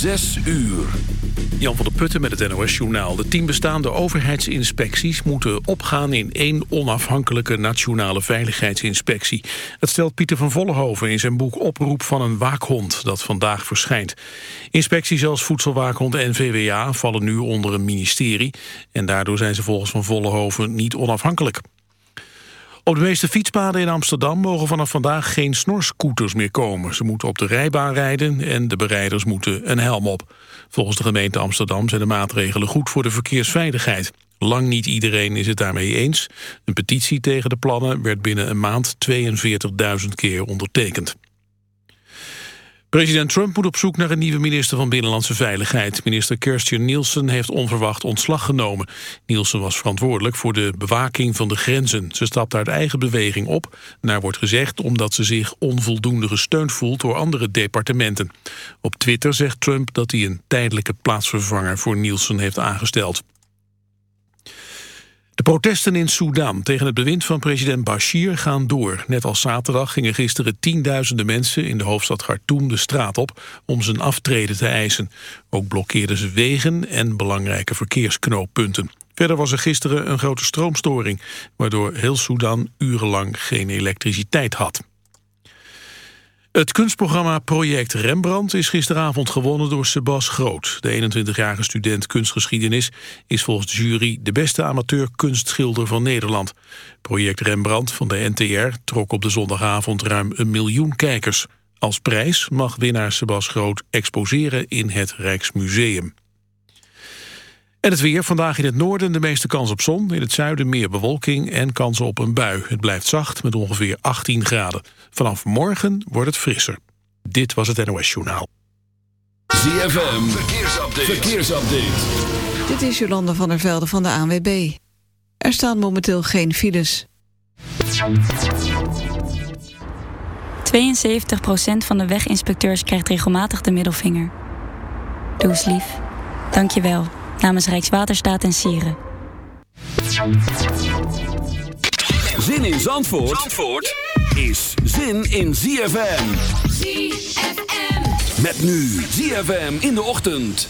Zes uur. Jan van der Putten met het NOS-journaal. De tien bestaande overheidsinspecties moeten opgaan in één onafhankelijke nationale veiligheidsinspectie. Dat stelt Pieter van Vollenhoven in zijn boek Oproep van een waakhond, dat vandaag verschijnt. Inspecties als Voedselwaakhond en VWA vallen nu onder een ministerie en daardoor zijn ze volgens Van Vollenhoven niet onafhankelijk. Op de meeste fietspaden in Amsterdam mogen vanaf vandaag geen snorscooters meer komen. Ze moeten op de rijbaan rijden en de bereiders moeten een helm op. Volgens de gemeente Amsterdam zijn de maatregelen goed voor de verkeersveiligheid. Lang niet iedereen is het daarmee eens. Een petitie tegen de plannen werd binnen een maand 42.000 keer ondertekend. President Trump moet op zoek naar een nieuwe minister van Binnenlandse Veiligheid. Minister Kirstjen Nielsen heeft onverwacht ontslag genomen. Nielsen was verantwoordelijk voor de bewaking van de grenzen. Ze stapt uit eigen beweging op. Naar wordt gezegd omdat ze zich onvoldoende gesteund voelt door andere departementen. Op Twitter zegt Trump dat hij een tijdelijke plaatsvervanger voor Nielsen heeft aangesteld. De protesten in Sudan tegen het bewind van president Bashir gaan door. Net als zaterdag gingen gisteren tienduizenden mensen in de hoofdstad Khartoum de straat op om zijn aftreden te eisen. Ook blokkeerden ze wegen en belangrijke verkeersknooppunten. Verder was er gisteren een grote stroomstoring, waardoor heel Sudan urenlang geen elektriciteit had. Het kunstprogramma Project Rembrandt is gisteravond gewonnen door Sebas Groot. De 21-jarige student kunstgeschiedenis is volgens de jury de beste amateur kunstschilder van Nederland. Project Rembrandt van de NTR trok op de zondagavond ruim een miljoen kijkers. Als prijs mag winnaar Sebas Groot exposeren in het Rijksmuseum. En het weer. Vandaag in het noorden de meeste kans op zon. In het zuiden meer bewolking en kansen op een bui. Het blijft zacht met ongeveer 18 graden. Vanaf morgen wordt het frisser. Dit was het NOS Journaal. ZFM. Verkeersupdate. Verkeersupdate. Dit is Jolanda van der Velde van de ANWB. Er staan momenteel geen files. 72% van de weginspecteurs krijgt regelmatig de middelvinger. Doe eens lief. Dank je wel namens Rijkswaterstaat en Sieren. Zin in Zandvoort, Zandvoort is zin in ZFM. ZFM. Met nu ZFM in de ochtend.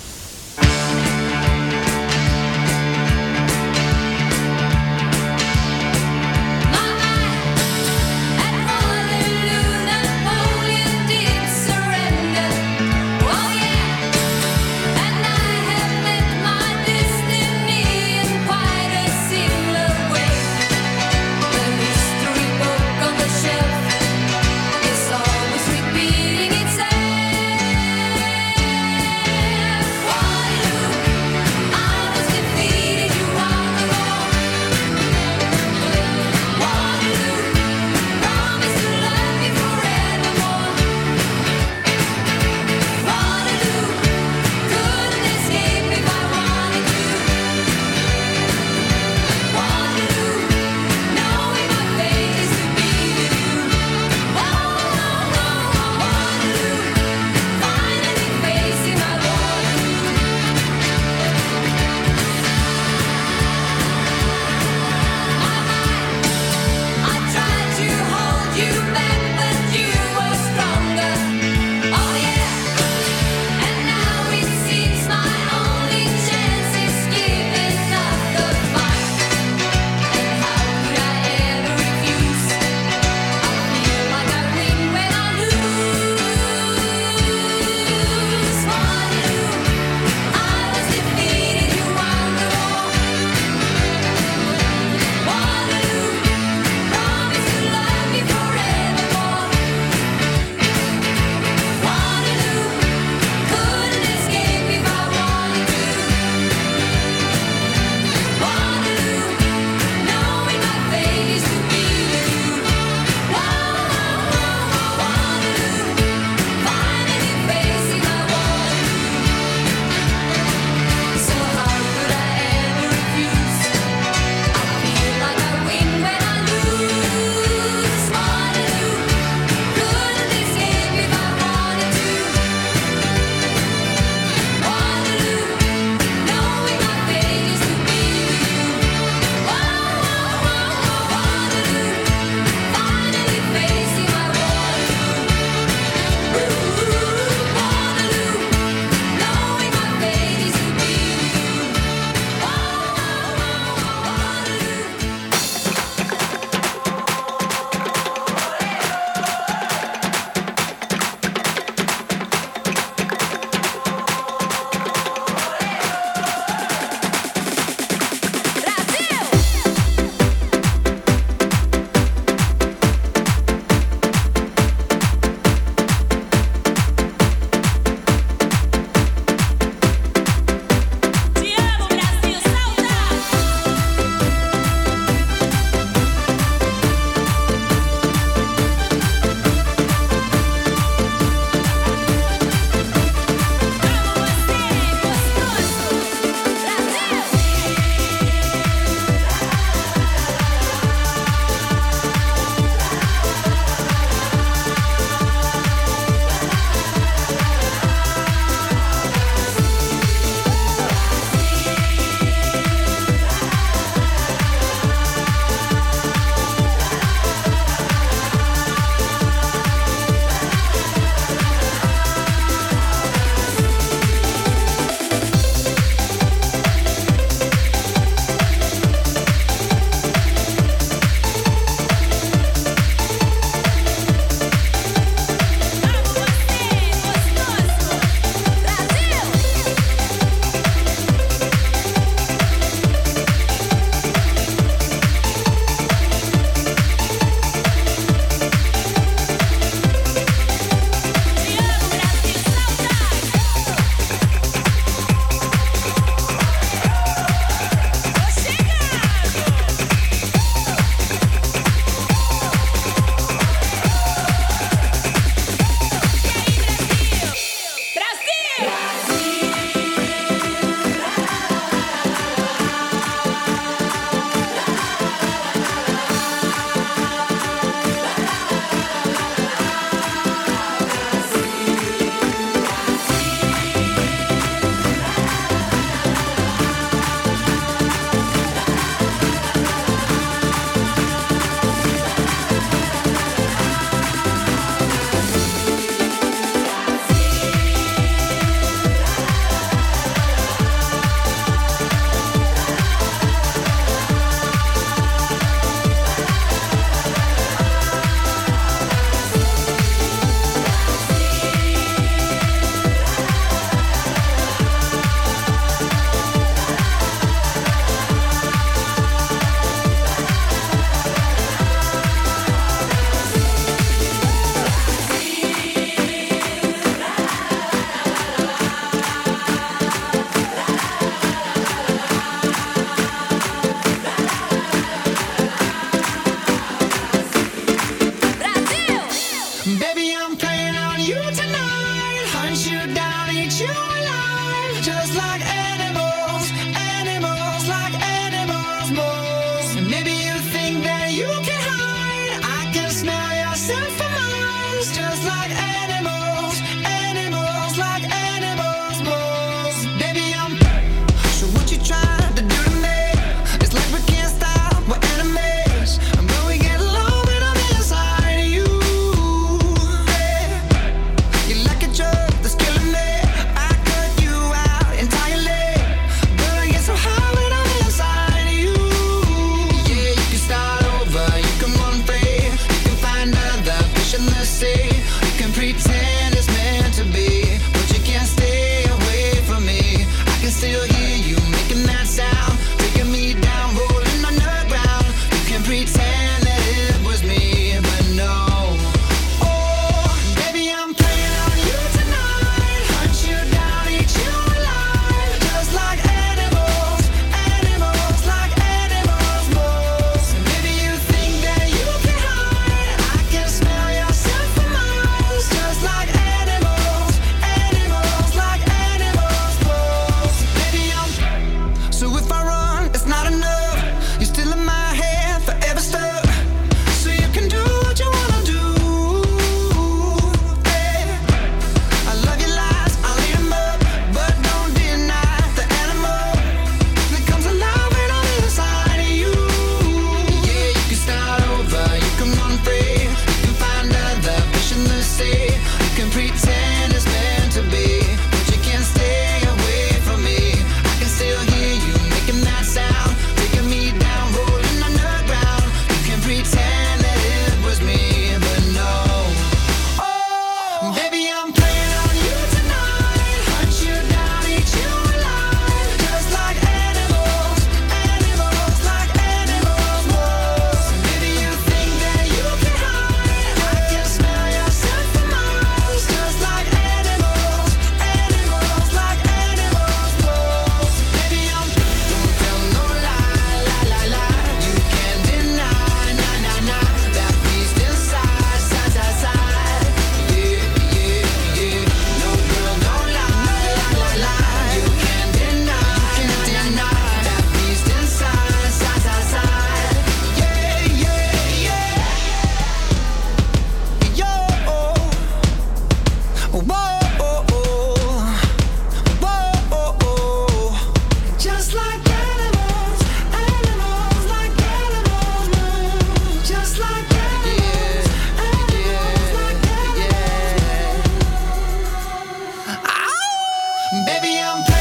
Maybe I'm.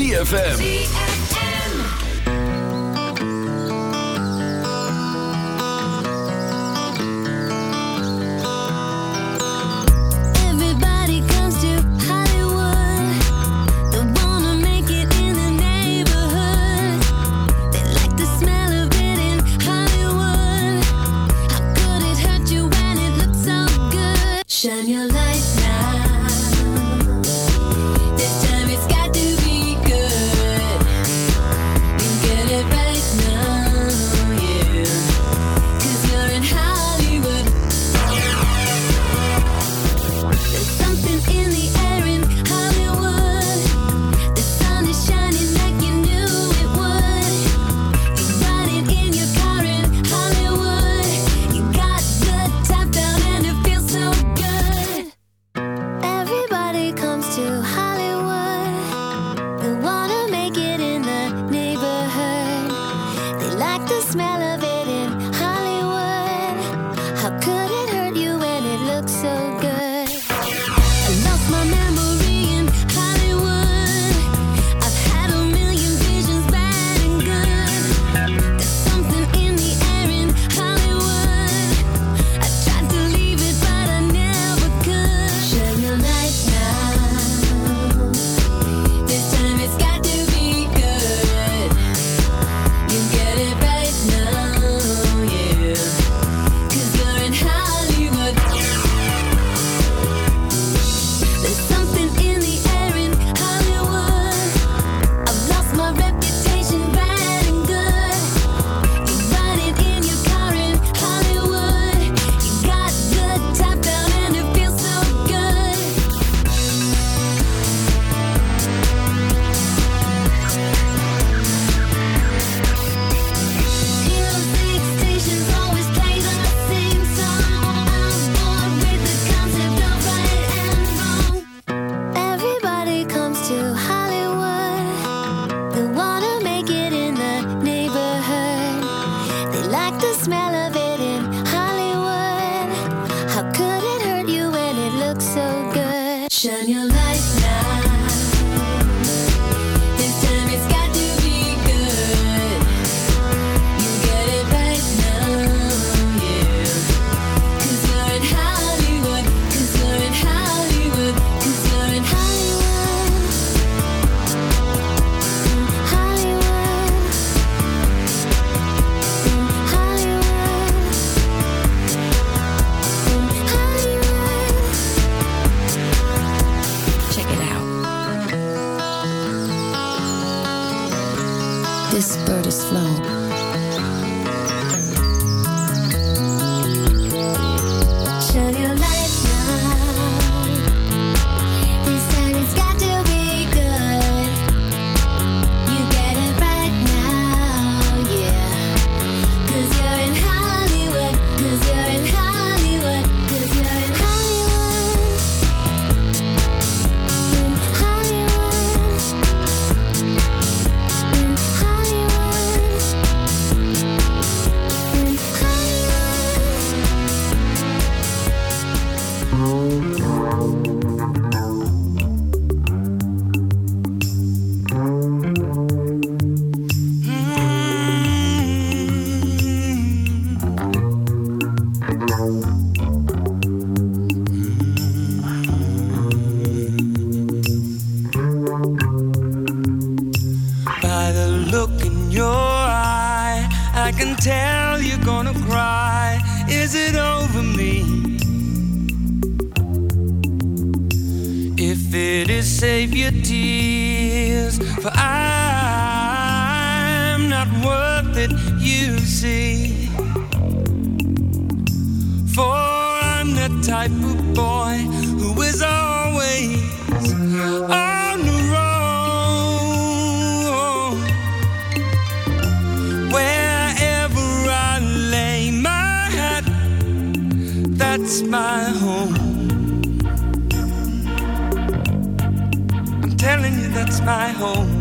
ZFM. that's my home.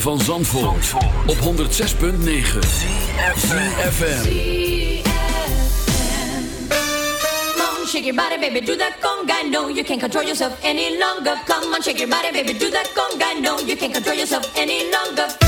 Van Zandvoort, op 106.9 CFFM Shake your body, baby, do that conga. No, you can't control yourself any longer. Come on, shake your body, baby, do that conga. No, you can't control yourself any longer.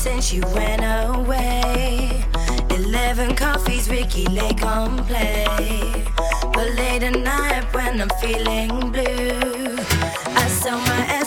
since you went away. Eleven coffees, Ricky Lake on play. But late at night when I'm feeling blue, I saw my.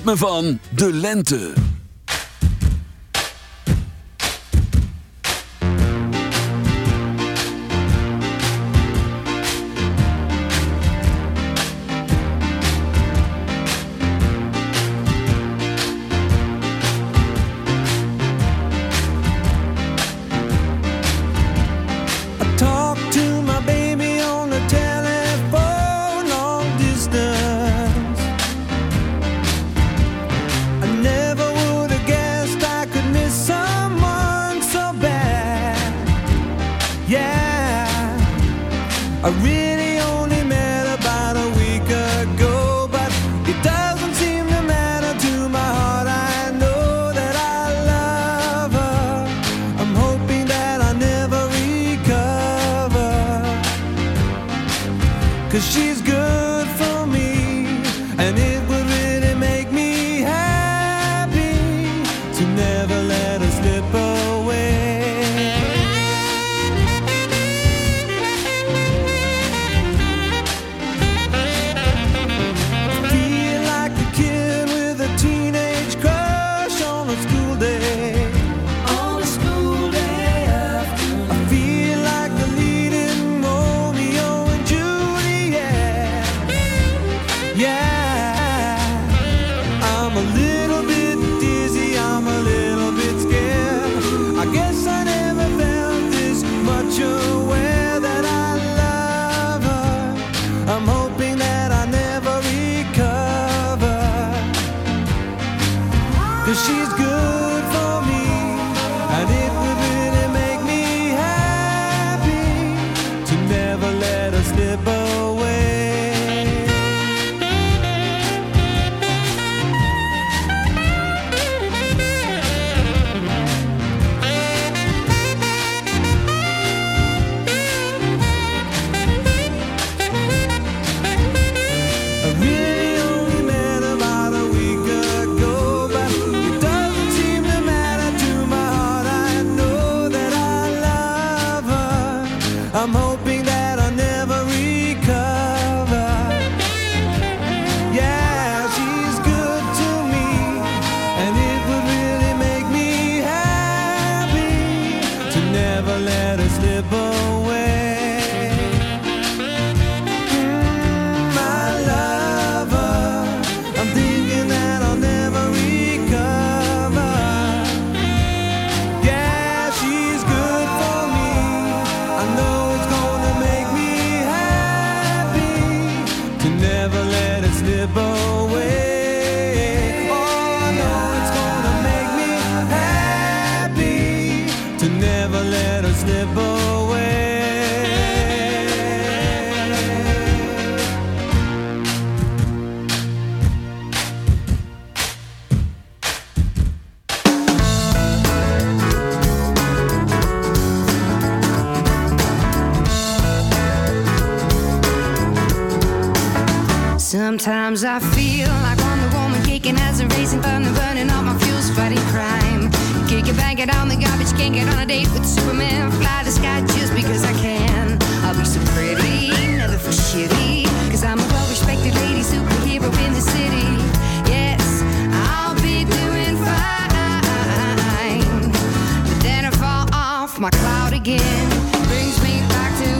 ritme van de lente. My cloud again. Brings me back to